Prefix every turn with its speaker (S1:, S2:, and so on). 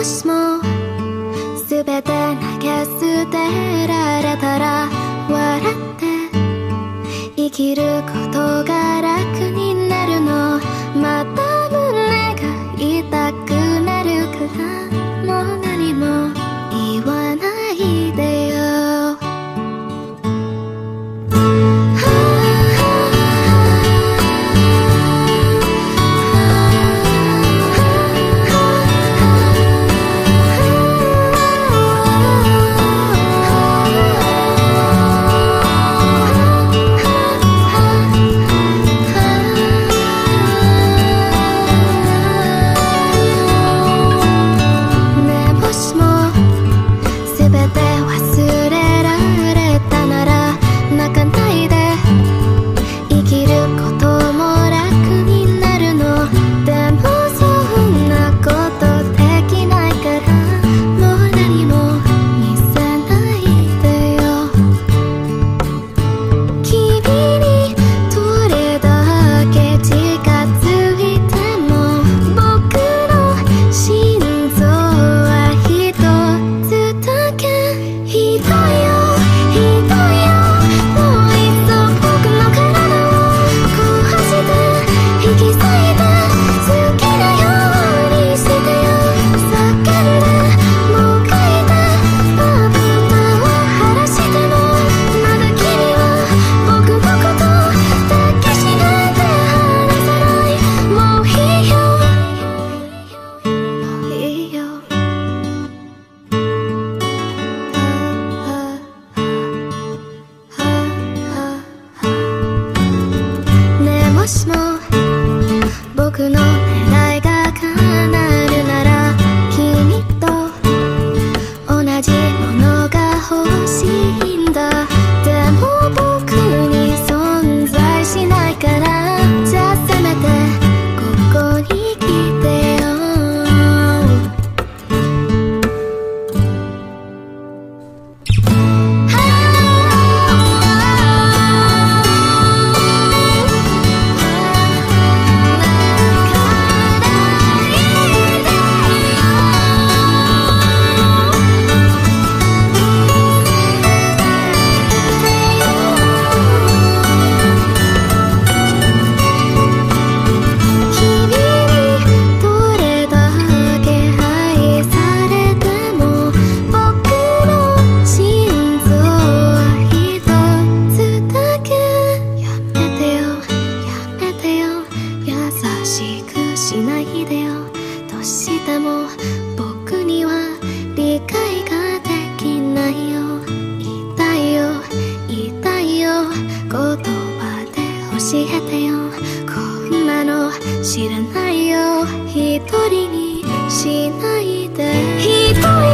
S1: 少しも全て投げ捨てられ知らないよ。一人にしないで。